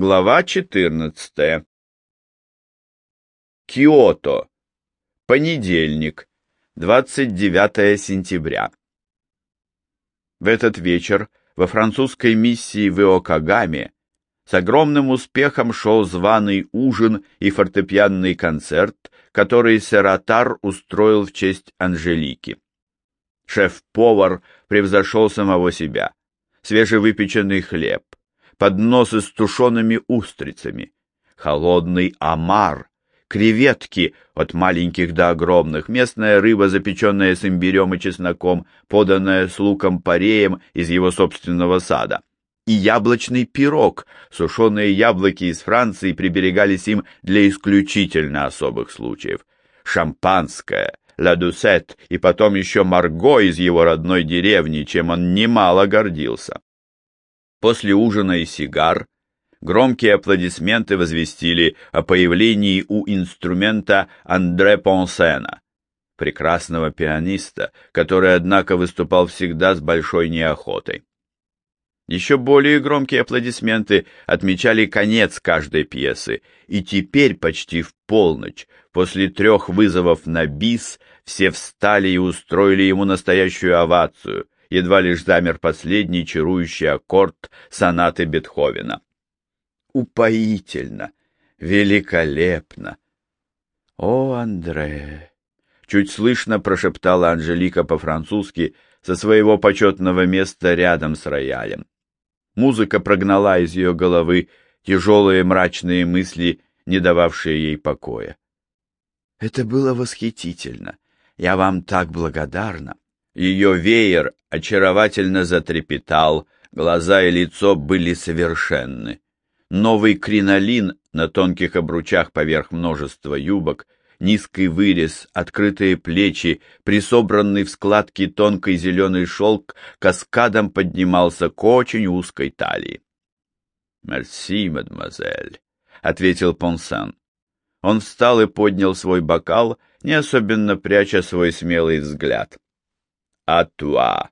Глава 14. Киото. Понедельник, 29 сентября. В этот вечер во французской миссии в Иокагаме с огромным успехом шел званый ужин и фортепианный концерт, который Сератар устроил в честь Анжелики. Шеф-повар превзошел самого себя. Свежевыпеченный хлеб, подносы с тушеными устрицами, холодный омар, креветки от маленьких до огромных, местная рыба, запеченная с имбирем и чесноком, поданная с луком-пореем из его собственного сада, и яблочный пирог, сушеные яблоки из Франции приберегались им для исключительно особых случаев, шампанское, ладусет и потом еще Марго из его родной деревни, чем он немало гордился. После ужина и сигар громкие аплодисменты возвестили о появлении у инструмента Андре Понсена, прекрасного пианиста, который, однако, выступал всегда с большой неохотой. Еще более громкие аплодисменты отмечали конец каждой пьесы, и теперь почти в полночь, после трех вызовов на бис, все встали и устроили ему настоящую овацию — едва лишь замер последний чарующий аккорд сонаты Бетховена. Упоительно, великолепно. О, Андре! Чуть слышно прошептала Анжелика по-французски со своего почетного места рядом с роялем. Музыка прогнала из ее головы тяжелые мрачные мысли, не дававшие ей покоя. Это было восхитительно. Я вам так благодарна. Ее веер очаровательно затрепетал, глаза и лицо были совершенны. Новый кринолин на тонких обручах поверх множества юбок, низкий вырез, открытые плечи, присобранный в складки тонкий зеленый шелк каскадом поднимался к очень узкой талии. «Мерси, мадемуазель», — ответил Понсан. Он встал и поднял свой бокал, не особенно пряча свой смелый взгляд атуа.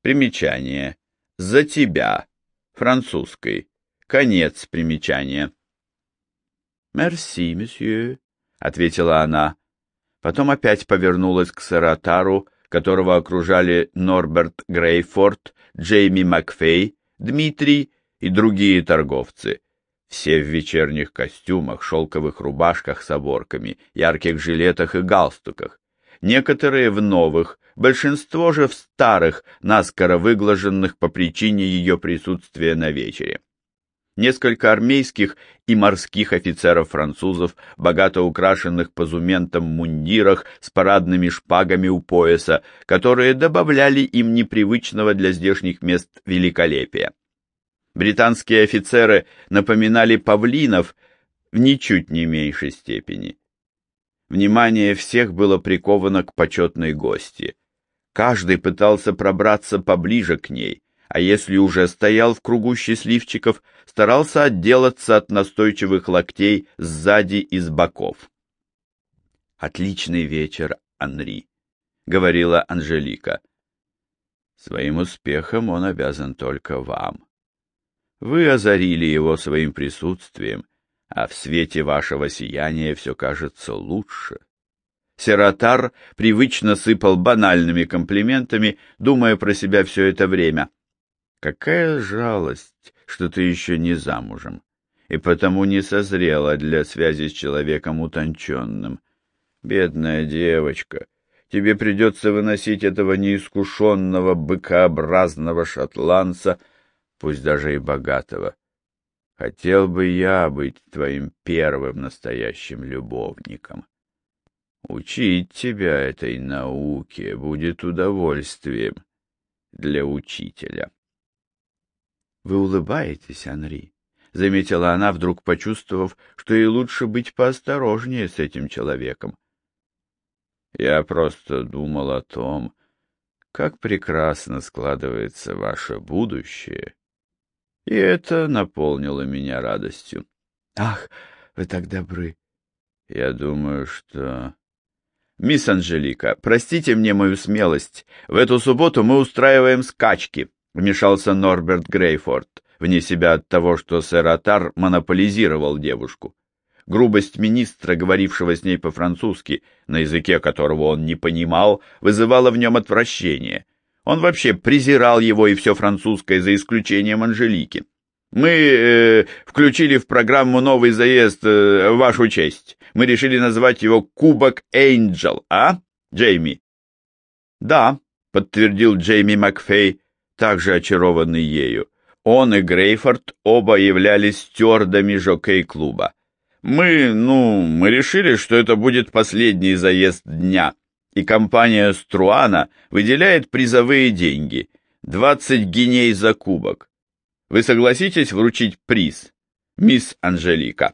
Примечание. За тебя. Французской. Конец примечания. «Мерси, месье», — ответила она. Потом опять повернулась к Саратару, которого окружали Норберт Грейфорд, Джейми Макфей, Дмитрий и другие торговцы. Все в вечерних костюмах, шелковых рубашках с оборками, ярких жилетах и галстуках некоторые в новых, большинство же в старых, наскоро выглаженных по причине ее присутствия на вечере. Несколько армейских и морских офицеров-французов, богато украшенных позументом мундирах с парадными шпагами у пояса, которые добавляли им непривычного для здешних мест великолепия. Британские офицеры напоминали павлинов в ничуть не меньшей степени. Внимание всех было приковано к почетной гости. Каждый пытался пробраться поближе к ней, а если уже стоял в кругу счастливчиков, старался отделаться от настойчивых локтей сзади и с боков. «Отличный вечер, Анри», — говорила Анжелика. «Своим успехом он обязан только вам. Вы озарили его своим присутствием, а в свете вашего сияния все кажется лучше. Сератар привычно сыпал банальными комплиментами, думая про себя все это время. Какая жалость, что ты еще не замужем, и потому не созрела для связи с человеком утонченным. Бедная девочка, тебе придется выносить этого неискушенного быкообразного шотландца, пусть даже и богатого. Хотел бы я быть твоим первым настоящим любовником. Учить тебя этой науке будет удовольствием для учителя. Вы улыбаетесь, Анри, заметила она, вдруг почувствовав, что ей лучше быть поосторожнее с этим человеком. Я просто думал о том, как прекрасно складывается ваше будущее и это наполнило меня радостью. «Ах, вы так добры!» «Я думаю, что...» «Мисс Анжелика, простите мне мою смелость. В эту субботу мы устраиваем скачки», — вмешался Норберт Грейфорд. вне себя от того, что сэр Атар монополизировал девушку. Грубость министра, говорившего с ней по-французски, на языке которого он не понимал, вызывала в нем отвращение. Он вообще презирал его и все французское, за исключением Анжелики. Мы э, включили в программу новый заезд э, вашу честь. Мы решили назвать его Кубок Эйнджел, а, Джейми? Да, подтвердил Джейми Макфей, также очарованный ею. Он и Грейфорд оба являлись стюардами жокей-клуба. Мы, ну, мы решили, что это будет последний заезд дня, и компания Струана выделяет призовые деньги — 20 гиней за кубок. Вы согласитесь вручить приз, мисс Анжелика?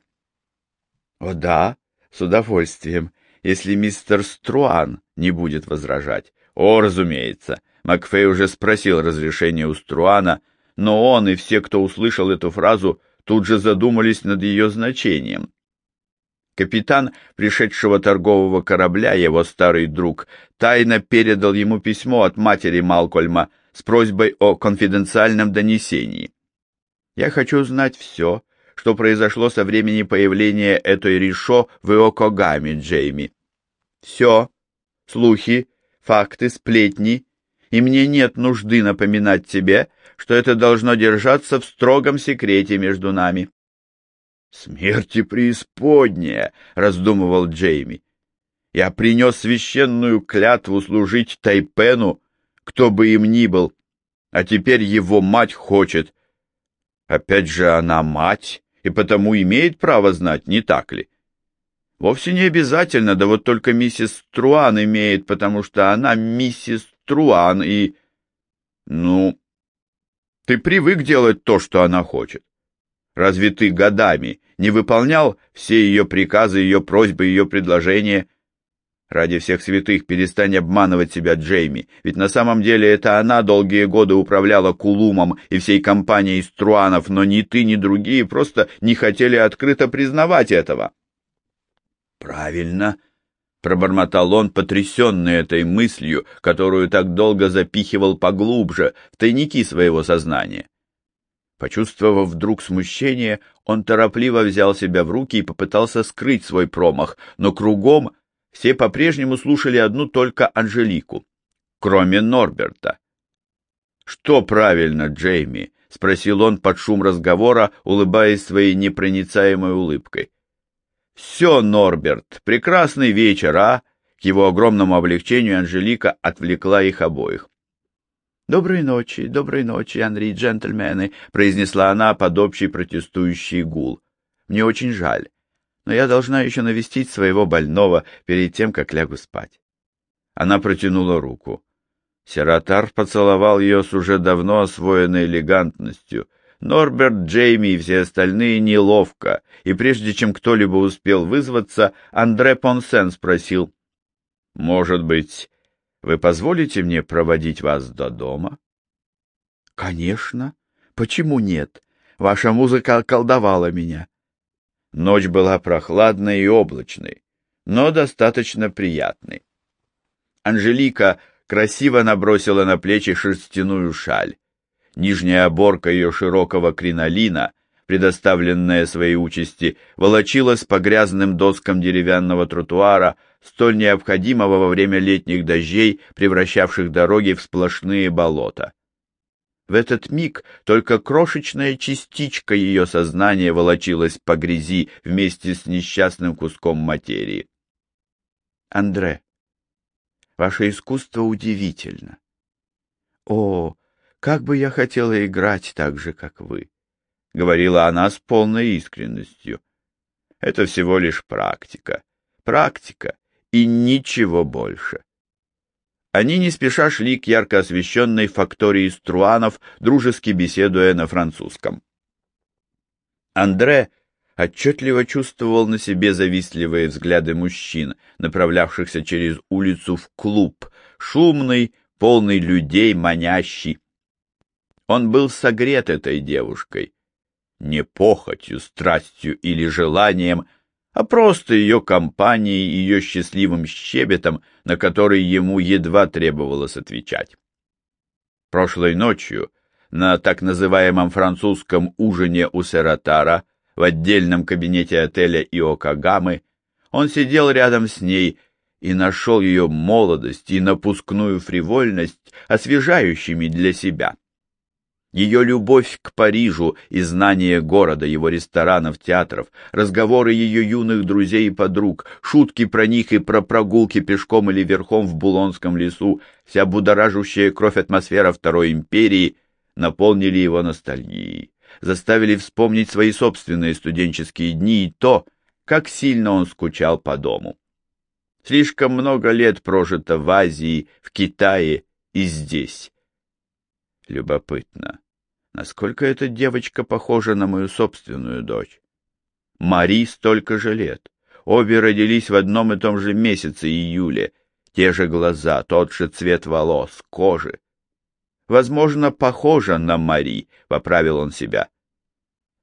О да, с удовольствием, если мистер Струан не будет возражать. О, разумеется. Макфей уже спросил разрешения у Струана, но он и все, кто услышал эту фразу, тут же задумались над ее значением. Капитан пришедшего торгового корабля, его старый друг, тайно передал ему письмо от матери Малкольма с просьбой о конфиденциальном донесении. «Я хочу знать все, что произошло со времени появления этой Ришо в Иокогаме, Джейми. Все, слухи, факты, сплетни, и мне нет нужды напоминать тебе, что это должно держаться в строгом секрете между нами. «Смерти преисподняя!» — раздумывал Джейми. «Я принес священную клятву служить Тайпену, кто бы им ни был, а теперь его мать хочет. Опять же она мать, и потому имеет право знать, не так ли? Вовсе не обязательно, да вот только миссис Труан имеет, потому что она миссис Труан и... Ну, ты привык делать то, что она хочет. Разве ты годами не выполнял все ее приказы, ее просьбы, ее предложения? Ради всех святых перестань обманывать себя, Джейми, ведь на самом деле это она долгие годы управляла Кулумом и всей компанией Струанов, но ни ты, ни другие просто не хотели открыто признавать этого. Правильно, пробормотал он, потрясенный этой мыслью, которую так долго запихивал поглубже, в тайники своего сознания. Почувствовав вдруг смущение, он торопливо взял себя в руки и попытался скрыть свой промах, но кругом все по-прежнему слушали одну только Анжелику, кроме Норберта. «Что правильно, Джейми?» — спросил он под шум разговора, улыбаясь своей непроницаемой улыбкой. «Все, Норберт, прекрасный вечер, а?» К его огромному облегчению Анжелика отвлекла их обоих. «Доброй ночи, доброй ночи, Анри, джентльмены», — произнесла она под общий протестующий гул. «Мне очень жаль, но я должна еще навестить своего больного перед тем, как лягу спать». Она протянула руку. Сератар поцеловал ее с уже давно освоенной элегантностью — Норберт, Джейми и все остальные неловко, и прежде чем кто-либо успел вызваться, Андре Понсен спросил, «Может быть, вы позволите мне проводить вас до дома?» «Конечно. Почему нет? Ваша музыка околдовала меня». Ночь была прохладной и облачной, но достаточно приятной. Анжелика красиво набросила на плечи шерстяную шаль. Нижняя оборка ее широкого кринолина, предоставленная своей участи, волочилась по грязным доскам деревянного тротуара, столь необходимого во время летних дождей, превращавших дороги в сплошные болота. В этот миг только крошечная частичка ее сознания волочилась по грязи вместе с несчастным куском материи. Андре, ваше искусство удивительно. О, как бы я хотела играть так же, как вы, — говорила она с полной искренностью. Это всего лишь практика. Практика и ничего больше. Они не спеша шли к ярко освещенной фактории Струанов, дружески беседуя на французском. Андре отчетливо чувствовал на себе завистливые взгляды мужчин, направлявшихся через улицу в клуб, шумный, полный людей, манящий. Он был согрет этой девушкой, не похотью, страстью или желанием, а просто ее компанией, ее счастливым щебетом, на который ему едва требовалось отвечать. Прошлой ночью на так называемом французском ужине у Сератара в отдельном кабинете отеля Иокагамы, он сидел рядом с ней и нашел ее молодость и напускную фривольность освежающими для себя. Ее любовь к Парижу и знание города, его ресторанов, театров, разговоры ее юных друзей и подруг, шутки про них и про прогулки пешком или верхом в Булонском лесу, вся будоражущая кровь атмосфера Второй империи наполнили его ностальгией, заставили вспомнить свои собственные студенческие дни и то, как сильно он скучал по дому. Слишком много лет прожито в Азии, в Китае и здесь. Любопытно, насколько эта девочка похожа на мою собственную дочь. Мари столько же лет. Обе родились в одном и том же месяце, июле. Те же глаза, тот же цвет волос, кожи. Возможно, похожа на Мари, поправил он себя.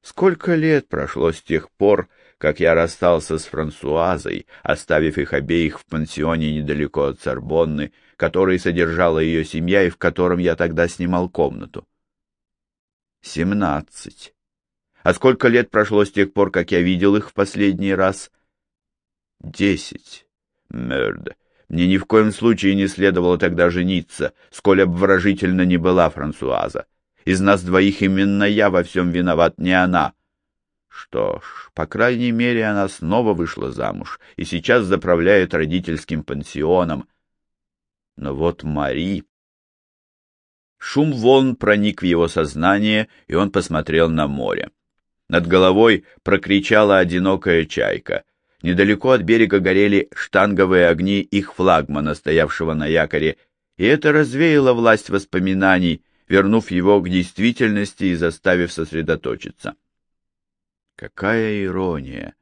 Сколько лет прошло с тех пор, как я расстался с Франсуазой, оставив их обеих в пансионе недалеко от Сорбонны, который содержала ее семья и в котором я тогда снимал комнату. Семнадцать. А сколько лет прошло с тех пор, как я видел их в последний раз? Десять. Мерд. Мне ни в коем случае не следовало тогда жениться, сколь обворожительно не была Франсуаза. Из нас двоих именно я во всем виноват, не она. Что ж, по крайней мере, она снова вышла замуж и сейчас заправляет родительским пансионом. Но вот Мари... Шум волн проник в его сознание, и он посмотрел на море. Над головой прокричала одинокая чайка. Недалеко от берега горели штанговые огни их флагмана, стоявшего на якоре, и это развеяло власть воспоминаний, вернув его к действительности и заставив сосредоточиться. Какая ирония,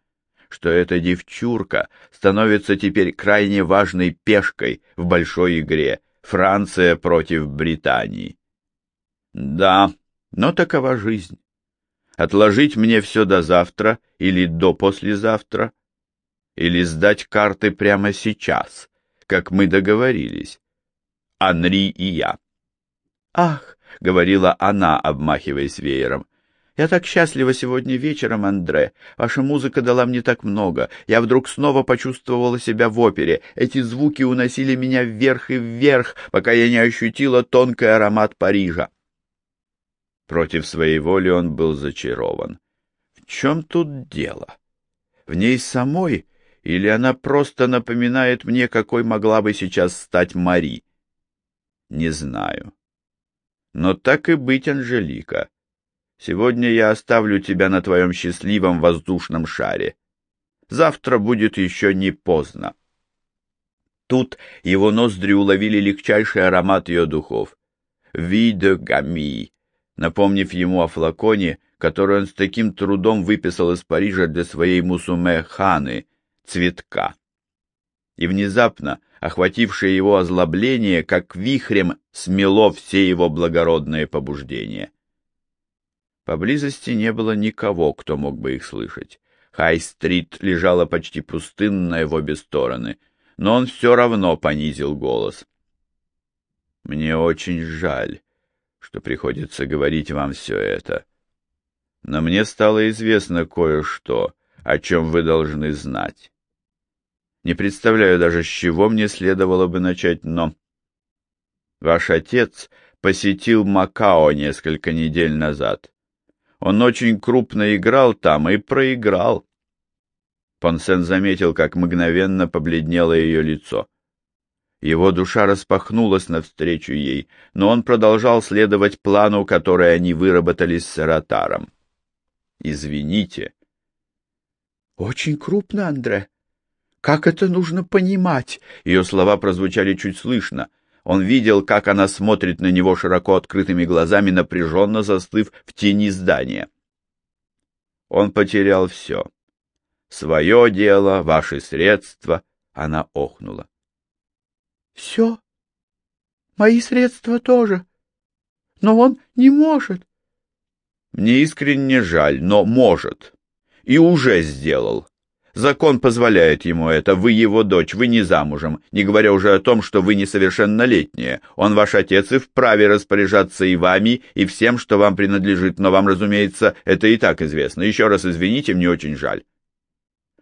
что эта девчурка становится теперь крайне важной пешкой в большой игре Франция против Британии. Да, но такова жизнь. Отложить мне все до завтра или до послезавтра, или сдать карты прямо сейчас, как мы договорились, Анри и я. «Ах!» — говорила она, обмахиваясь веером. «Я так счастлива сегодня вечером, Андре. Ваша музыка дала мне так много. Я вдруг снова почувствовала себя в опере. Эти звуки уносили меня вверх и вверх, пока я не ощутила тонкий аромат Парижа». Против своей воли он был зачарован. В чем тут дело? В ней самой или она просто напоминает мне, какой могла бы сейчас стать Мари? Не знаю. Но так и быть, Анжелика. Сегодня я оставлю тебя на твоем счастливом воздушном шаре. Завтра будет еще не поздно. Тут его ноздри уловили легчайший аромат ее духов. «Виде гами», напомнив ему о флаконе, который он с таким трудом выписал из Парижа для своей мусуме Ханы, цветка. И внезапно охватившее его озлобление, как вихрем смело все его благородные побуждения. Поблизости не было никого, кто мог бы их слышать. Хай-стрит лежала почти пустынная в обе стороны, но он все равно понизил голос. «Мне очень жаль, что приходится говорить вам все это. Но мне стало известно кое-что, о чем вы должны знать. Не представляю даже, с чего мне следовало бы начать, но... Ваш отец посетил Макао несколько недель назад. Он очень крупно играл там и проиграл. Понсен заметил, как мгновенно побледнело ее лицо. Его душа распахнулась навстречу ей, но он продолжал следовать плану, который они выработали с Саратаром. «Извините». «Очень крупно, Андре», как это нужно понимать? Ее слова прозвучали чуть слышно. Он видел, как она смотрит на него широко открытыми глазами, напряженно застыв в тени здания. Он потерял все. Свое дело, ваши средства. Она охнула. Все? Мои средства тоже. Но он не может. Мне искренне жаль, но может. И уже сделал. Закон позволяет ему это. Вы его дочь, вы не замужем, не говоря уже о том, что вы несовершеннолетняя. Он ваш отец и вправе распоряжаться и вами, и всем, что вам принадлежит, но вам, разумеется, это и так известно. Еще раз извините, мне очень жаль.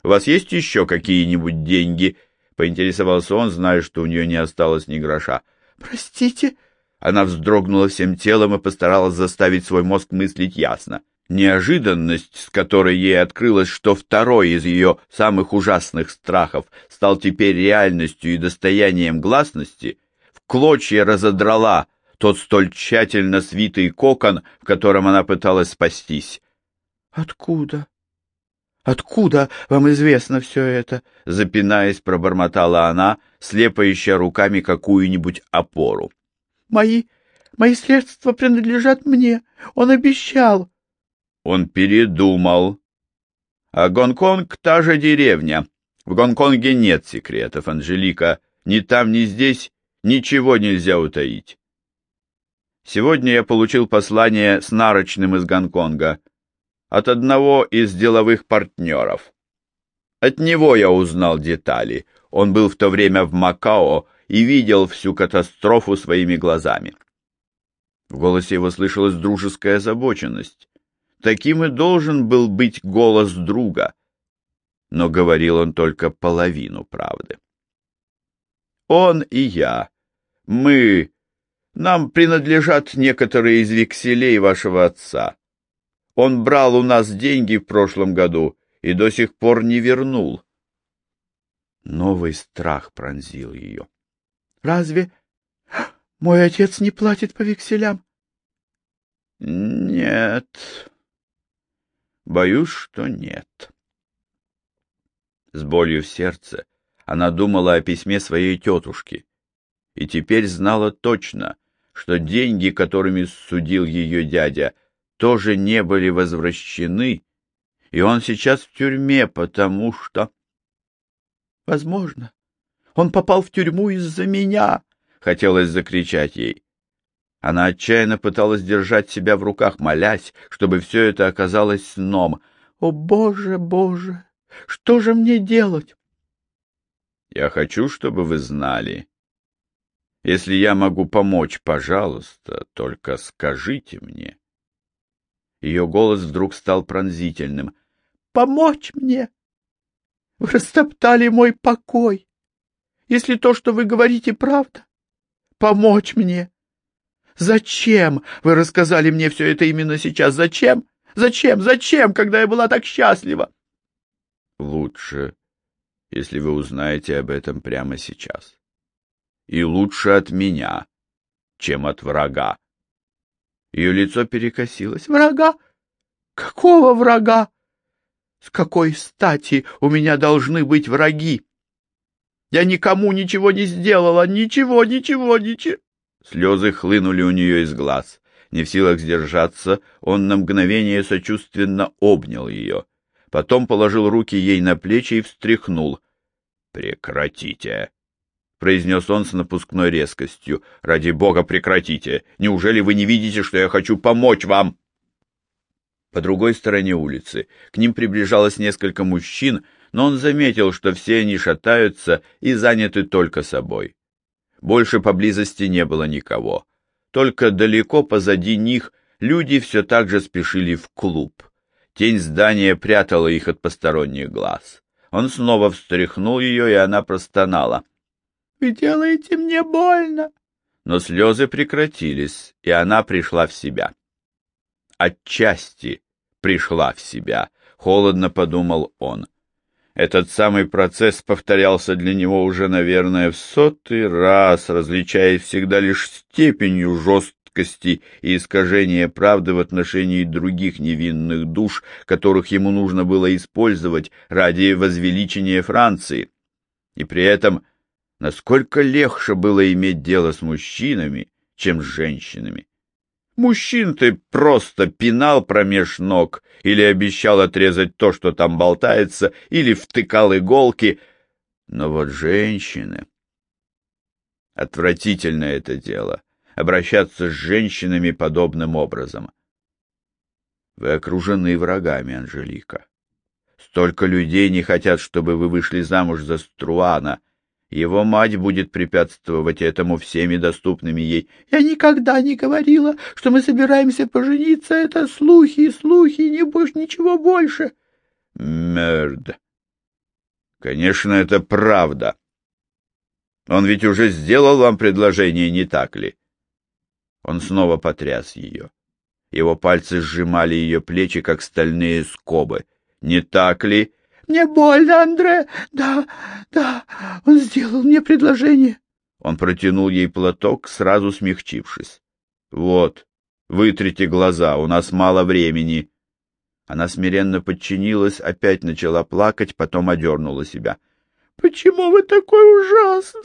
У вас есть еще какие-нибудь деньги?» — поинтересовался он, зная, что у нее не осталось ни гроша. «Простите?» Она вздрогнула всем телом и постаралась заставить свой мозг мыслить ясно. Неожиданность, с которой ей открылось, что второй из ее самых ужасных страхов стал теперь реальностью и достоянием гласности, в клочья разодрала тот столь тщательно свитый кокон, в котором она пыталась спастись. «Откуда? Откуда вам известно все это?» Запинаясь, пробормотала она, слепо ища руками какую-нибудь опору. «Мои... мои средства принадлежат мне. Он обещал». Он передумал. А Гонконг — та же деревня. В Гонконге нет секретов, Анжелика. Ни там, ни здесь ничего нельзя утаить. Сегодня я получил послание с нарочным из Гонконга от одного из деловых партнеров. От него я узнал детали. Он был в то время в Макао и видел всю катастрофу своими глазами. В голосе его слышалась дружеская озабоченность. Таким и должен был быть голос друга. Но говорил он только половину правды. Он и я, мы, нам принадлежат некоторые из векселей вашего отца. Он брал у нас деньги в прошлом году и до сих пор не вернул. Новый страх пронзил ее. — Разве мой отец не платит по векселям? — Нет, Боюсь, что нет. С болью в сердце она думала о письме своей тетушки и теперь знала точно, что деньги, которыми судил ее дядя, тоже не были возвращены, и он сейчас в тюрьме, потому что... Возможно, он попал в тюрьму из-за меня, — хотелось закричать ей. Она отчаянно пыталась держать себя в руках, молясь, чтобы все это оказалось сном. «О, Боже, Боже, что же мне делать?» «Я хочу, чтобы вы знали. Если я могу помочь, пожалуйста, только скажите мне». Ее голос вдруг стал пронзительным. «Помочь мне? Вы растоптали мой покой. Если то, что вы говорите, правда, помочь мне. Зачем вы рассказали мне все это именно сейчас? Зачем? Зачем? Зачем, когда я была так счастлива? Лучше, если вы узнаете об этом прямо сейчас. И лучше от меня, чем от врага. Ее лицо перекосилось. Врага? Какого врага? С какой стати у меня должны быть враги? Я никому ничего не сделала, ничего, ничего, ничего. Слезы хлынули у нее из глаз. Не в силах сдержаться, он на мгновение сочувственно обнял ее. Потом положил руки ей на плечи и встряхнул. «Прекратите!» — произнес он с напускной резкостью. «Ради бога, прекратите! Неужели вы не видите, что я хочу помочь вам?» По другой стороне улицы к ним приближалось несколько мужчин, но он заметил, что все они шатаются и заняты только собой. Больше поблизости не было никого. Только далеко позади них люди все так же спешили в клуб. Тень здания прятала их от посторонних глаз. Он снова встряхнул ее, и она простонала. — Вы делаете мне больно. Но слезы прекратились, и она пришла в себя. Отчасти пришла в себя, холодно подумал он. Этот самый процесс повторялся для него уже, наверное, в сотый раз, различаясь всегда лишь степенью жесткости и искажения правды в отношении других невинных душ, которых ему нужно было использовать ради возвеличения Франции. И при этом, насколько легче было иметь дело с мужчинами, чем с женщинами. Мужчин ты просто пинал промеж ног, или обещал отрезать то, что там болтается, или втыкал иголки. Но вот женщины... Отвратительно это дело — обращаться с женщинами подобным образом. Вы окружены врагами, Анжелика. Столько людей не хотят, чтобы вы вышли замуж за Струана. Его мать будет препятствовать этому всеми доступными ей. Я никогда не говорила, что мы собираемся пожениться. Это слухи слухи, не будешь ничего больше. Мерд. Конечно, это правда. Он ведь уже сделал вам предложение, не так ли? Он снова потряс ее. Его пальцы сжимали ее плечи, как стальные скобы. Не так ли? Мне больно, Андре. Да, да, он сделал мне предложение. Он протянул ей платок, сразу смягчившись. Вот, вытрите глаза, у нас мало времени. Она смиренно подчинилась, опять начала плакать, потом одернула себя. Почему вы такой ужасный?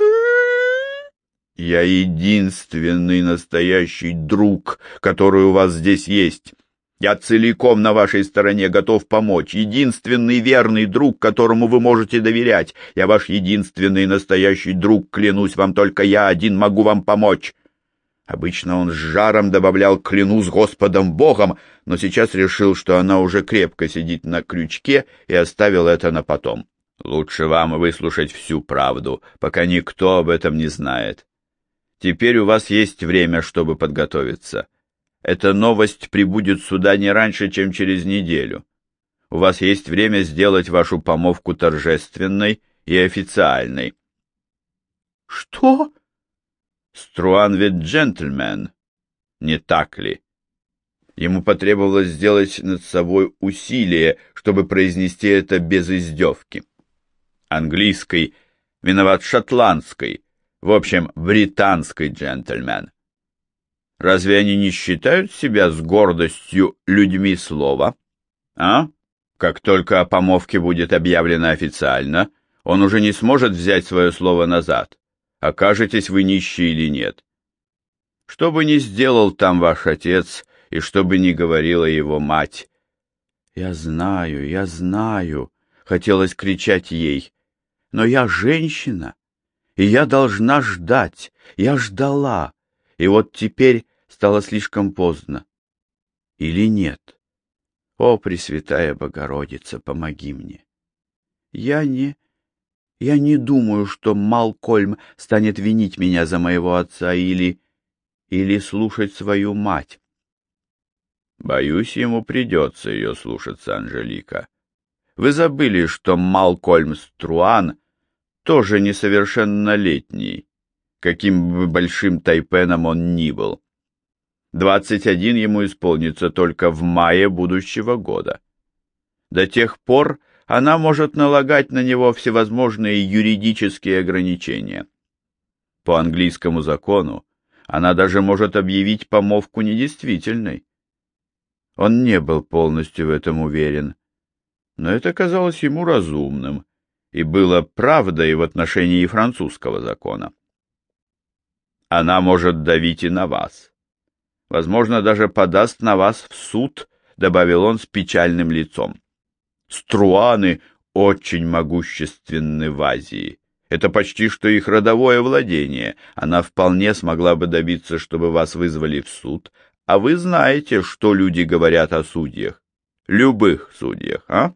Я единственный настоящий друг, который у вас здесь есть. Я целиком на вашей стороне готов помочь. Единственный верный друг, которому вы можете доверять. Я ваш единственный настоящий друг, клянусь вам, только я один могу вам помочь. Обычно он с жаром добавлял «клянусь Господом Богом», но сейчас решил, что она уже крепко сидит на крючке и оставил это на потом. Лучше вам выслушать всю правду, пока никто об этом не знает. Теперь у вас есть время, чтобы подготовиться. Эта новость прибудет сюда не раньше, чем через неделю. У вас есть время сделать вашу помолвку торжественной и официальной. — Что? — Струан ведь джентльмен, не так ли? Ему потребовалось сделать над собой усилие, чтобы произнести это без издевки. Английской, виноват шотландской, в общем, британский джентльмен. Разве они не считают себя с гордостью людьми слова? А? Как только о помовке будет объявлено официально, он уже не сможет взять свое слово назад. Окажетесь вы нищие или нет. Что бы ни сделал там ваш отец, и что бы ни говорила его мать. «Я знаю, я знаю», — хотелось кричать ей. «Но я женщина, и я должна ждать. Я ждала, и вот теперь стало слишком поздно. Или нет? О, Пресвятая Богородица, помоги мне. Я не... Я не думаю, что Малкольм станет винить меня за моего отца или... или слушать свою мать. Боюсь, ему придется ее слушаться, Анжелика. Вы забыли, что Малкольм Струан тоже несовершеннолетний, каким бы большим тайпеном он ни был. Двадцать один ему исполнится только в мае будущего года. До тех пор она может налагать на него всевозможные юридические ограничения. По английскому закону она даже может объявить помолвку недействительной. Он не был полностью в этом уверен, но это казалось ему разумным и было правдой в отношении французского закона. Она может давить и на вас возможно, даже подаст на вас в суд, — добавил он с печальным лицом. Струаны очень могущественны в Азии. Это почти что их родовое владение. Она вполне смогла бы добиться, чтобы вас вызвали в суд. А вы знаете, что люди говорят о судьях. Любых судьях, а?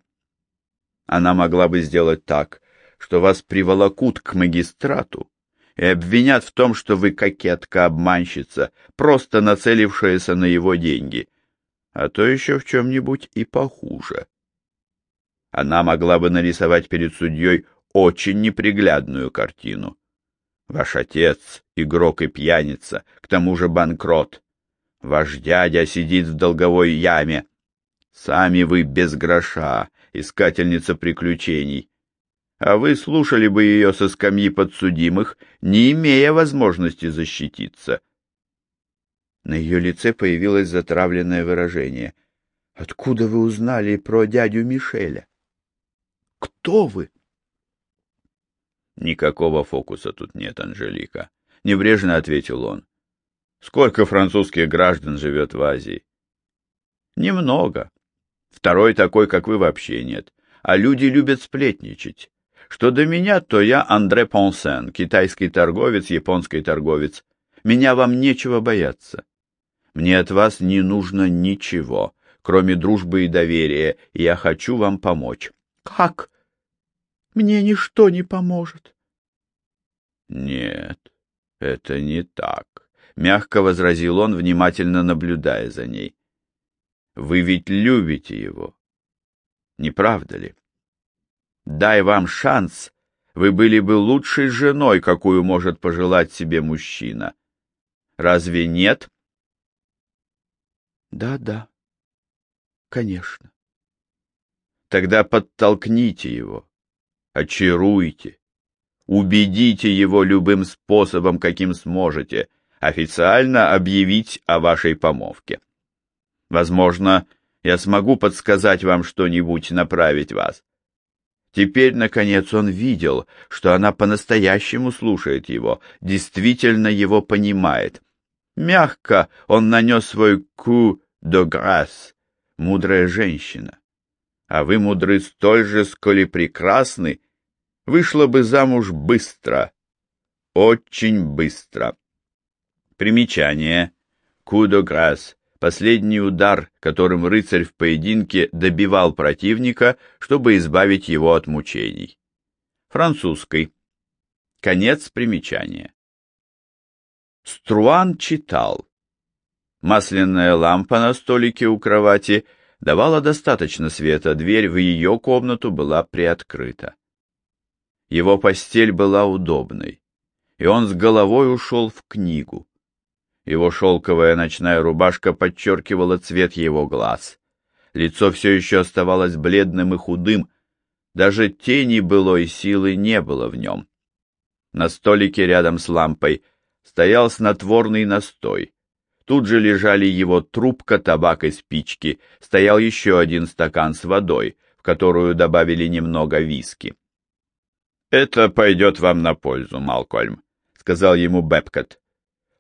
Она могла бы сделать так, что вас приволокут к магистрату, и обвинят в том, что вы кокетка-обманщица, просто нацелившаяся на его деньги, а то еще в чем-нибудь и похуже. Она могла бы нарисовать перед судьей очень неприглядную картину. Ваш отец — игрок и пьяница, к тому же банкрот. Ваш дядя сидит в долговой яме. Сами вы без гроша, искательница приключений а вы слушали бы ее со скамьи подсудимых, не имея возможности защититься. На ее лице появилось затравленное выражение. — Откуда вы узнали про дядю Мишеля? — Кто вы? — Никакого фокуса тут нет, Анжелика, — небрежно ответил он. — Сколько французских граждан живет в Азии? — Немного. Второй такой, как вы, вообще нет. А люди любят сплетничать. Что до меня, то я Андре Понсен, китайский торговец, японский торговец. Меня вам нечего бояться. Мне от вас не нужно ничего, кроме дружбы и доверия, и я хочу вам помочь. Как? Мне ничто не поможет. Нет, это не так, мягко возразил он, внимательно наблюдая за ней. Вы ведь любите его. Не правда ли? Дай вам шанс, вы были бы лучшей женой, какую может пожелать себе мужчина. Разве нет? Да, да. Конечно. Тогда подтолкните его, очаруйте, убедите его любым способом, каким сможете, официально объявить о вашей помолвке. Возможно, я смогу подсказать вам что-нибудь, направить вас. Теперь, наконец, он видел, что она по-настоящему слушает его, действительно его понимает. Мягко он нанес свой ку de grâce, мудрая женщина. А вы мудры столь же, сколь и прекрасны, вышла бы замуж быстро, очень быстро. Примечание. Ку de grâce последний удар, которым рыцарь в поединке добивал противника, чтобы избавить его от мучений. Французской. Конец примечания. Струан читал. Масляная лампа на столике у кровати давала достаточно света, дверь в ее комнату была приоткрыта. Его постель была удобной, и он с головой ушел в книгу. Его шелковая ночная рубашка подчеркивала цвет его глаз. Лицо все еще оставалось бледным и худым, даже тени былой силы не было в нем. На столике рядом с лампой стоял снотворный настой. Тут же лежали его трубка, табак и спички, стоял еще один стакан с водой, в которую добавили немного виски. «Это пойдет вам на пользу, Малкольм», — сказал ему Бепкот.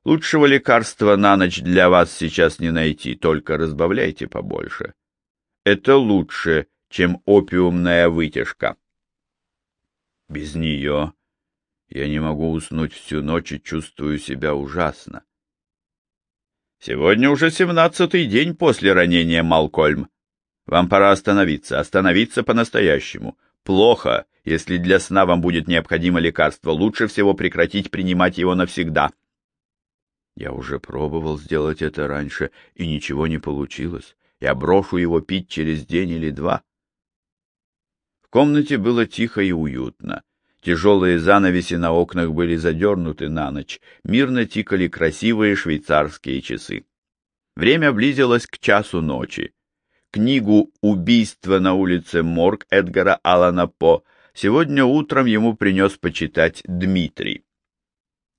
Лучшего лекарства на ночь для вас сейчас не найти, только разбавляйте побольше. Это лучше, чем опиумная вытяжка. Без нее я не могу уснуть всю ночь и чувствую себя ужасно. Сегодня уже семнадцатый день после ранения Малкольм. Вам пора остановиться, остановиться по-настоящему. Плохо, если для сна вам будет необходимо лекарство. Лучше всего прекратить принимать его навсегда. Я уже пробовал сделать это раньше, и ничего не получилось. Я брошу его пить через день или два. В комнате было тихо и уютно. Тяжелые занавеси на окнах были задернуты на ночь, мирно тикали красивые швейцарские часы. Время близилось к часу ночи. Книгу «Убийство на улице Морг» Эдгара Алана По сегодня утром ему принес почитать Дмитрий.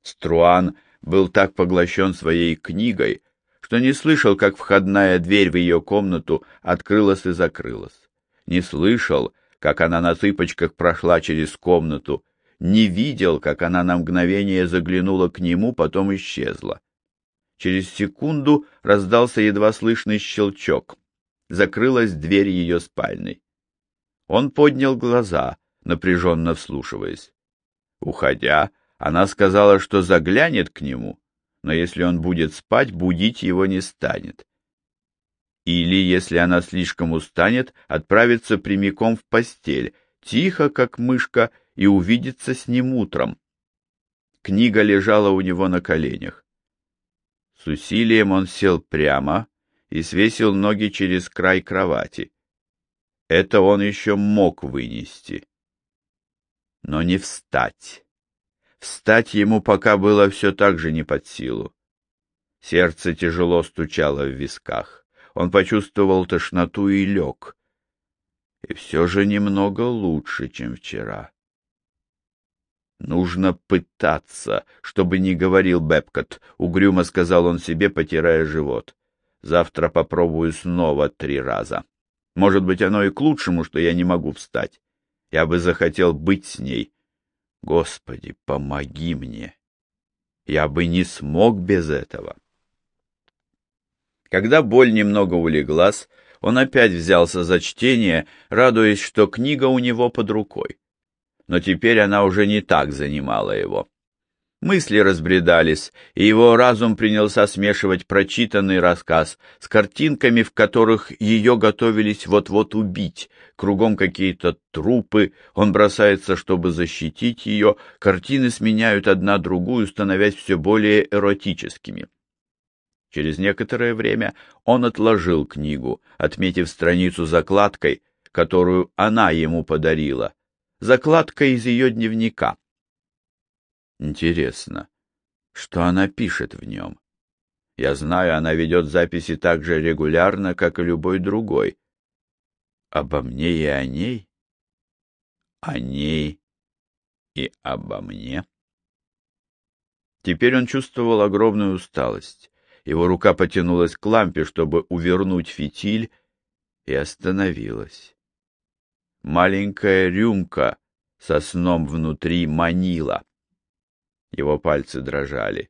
Струан был так поглощен своей книгой, что не слышал, как входная дверь в ее комнату открылась и закрылась. Не слышал, как она на цыпочках прошла через комнату, не видел, как она на мгновение заглянула к нему, потом исчезла. Через секунду раздался едва слышный щелчок. Закрылась дверь ее спальной. Он поднял глаза, напряженно вслушиваясь. Уходя, она сказала, что заглянет к нему, но если он будет спать, будить его не станет. Или, если она слишком устанет, отправится прямиком в постель, тихо, как мышка, и увидится с ним утром. Книга лежала у него на коленях. С усилием он сел прямо и свесил ноги через край кровати. Это он еще мог вынести. Но не встать. Встать ему пока было все так же не под силу. Сердце тяжело стучало в висках. Он почувствовал тошноту и лег. И все же немного лучше, чем вчера. «Нужно пытаться, чтобы не говорил Бепкот», — угрюмо сказал он себе, потирая живот. «Завтра попробую снова три раза. Может быть, оно и к лучшему, что я не могу встать. Я бы захотел быть с ней, Господи, помоги мне! Я бы не смог без этого. Когда боль немного улеглась, он опять взялся за чтение, радуясь, что книга у него под рукой. Но теперь она уже не так занимала его. Мысли разбредались, и его разум принялся смешивать прочитанный рассказ с картинками, в которых ее готовились вот-вот убить. Кругом какие-то трупы, он бросается, чтобы защитить ее, картины сменяют одна другую, становясь все более эротическими. Через некоторое время он отложил книгу, отметив страницу закладкой, которую она ему подарила. Закладка из ее дневника. Интересно, что она пишет в нем? Я знаю, она ведет записи так же регулярно, как и любой другой. Обо мне и о ней? О ней и обо мне? Теперь он чувствовал огромную усталость. Его рука потянулась к лампе, чтобы увернуть фитиль, и остановилась. Маленькая рюмка со сном внутри манила. Его пальцы дрожали.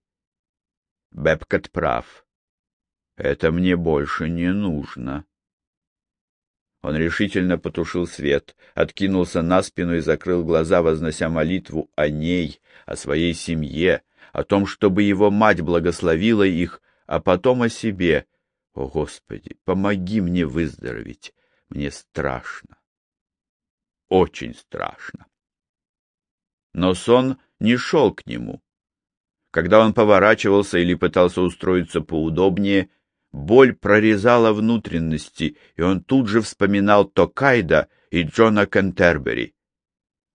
Бепкот прав. Это мне больше не нужно. Он решительно потушил свет, откинулся на спину и закрыл глаза, вознося молитву о ней, о своей семье, о том, чтобы его мать благословила их, а потом о себе. О, Господи, помоги мне выздороветь. Мне страшно. Очень страшно. Но сон не шел к нему. Когда он поворачивался или пытался устроиться поудобнее, боль прорезала внутренности, и он тут же вспоминал Токайда и Джона Кентербери.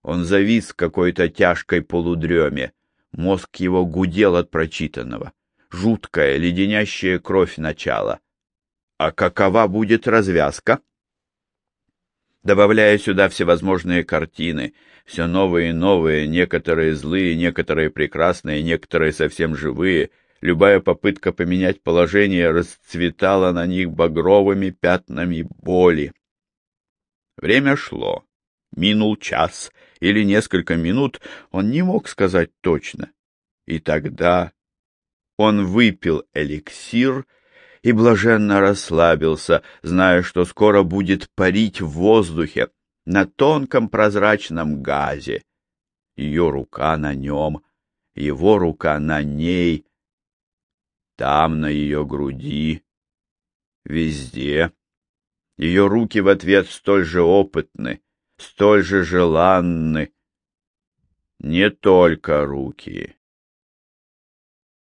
Он завис в какой-то тяжкой полудреме, мозг его гудел от прочитанного. Жуткая, леденящая кровь начала. А какова будет развязка? Добавляя сюда всевозможные картины, все новые и новые, некоторые злые, некоторые прекрасные, некоторые совсем живые. Любая попытка поменять положение расцветала на них багровыми пятнами боли. Время шло. Минул час или несколько минут, он не мог сказать точно. И тогда он выпил эликсир и блаженно расслабился, зная, что скоро будет парить в воздухе, на тонком прозрачном газе. Ее рука на нем, его рука на ней, там, на ее груди, везде. Ее руки в ответ столь же опытны, столь же желанны. Не только руки,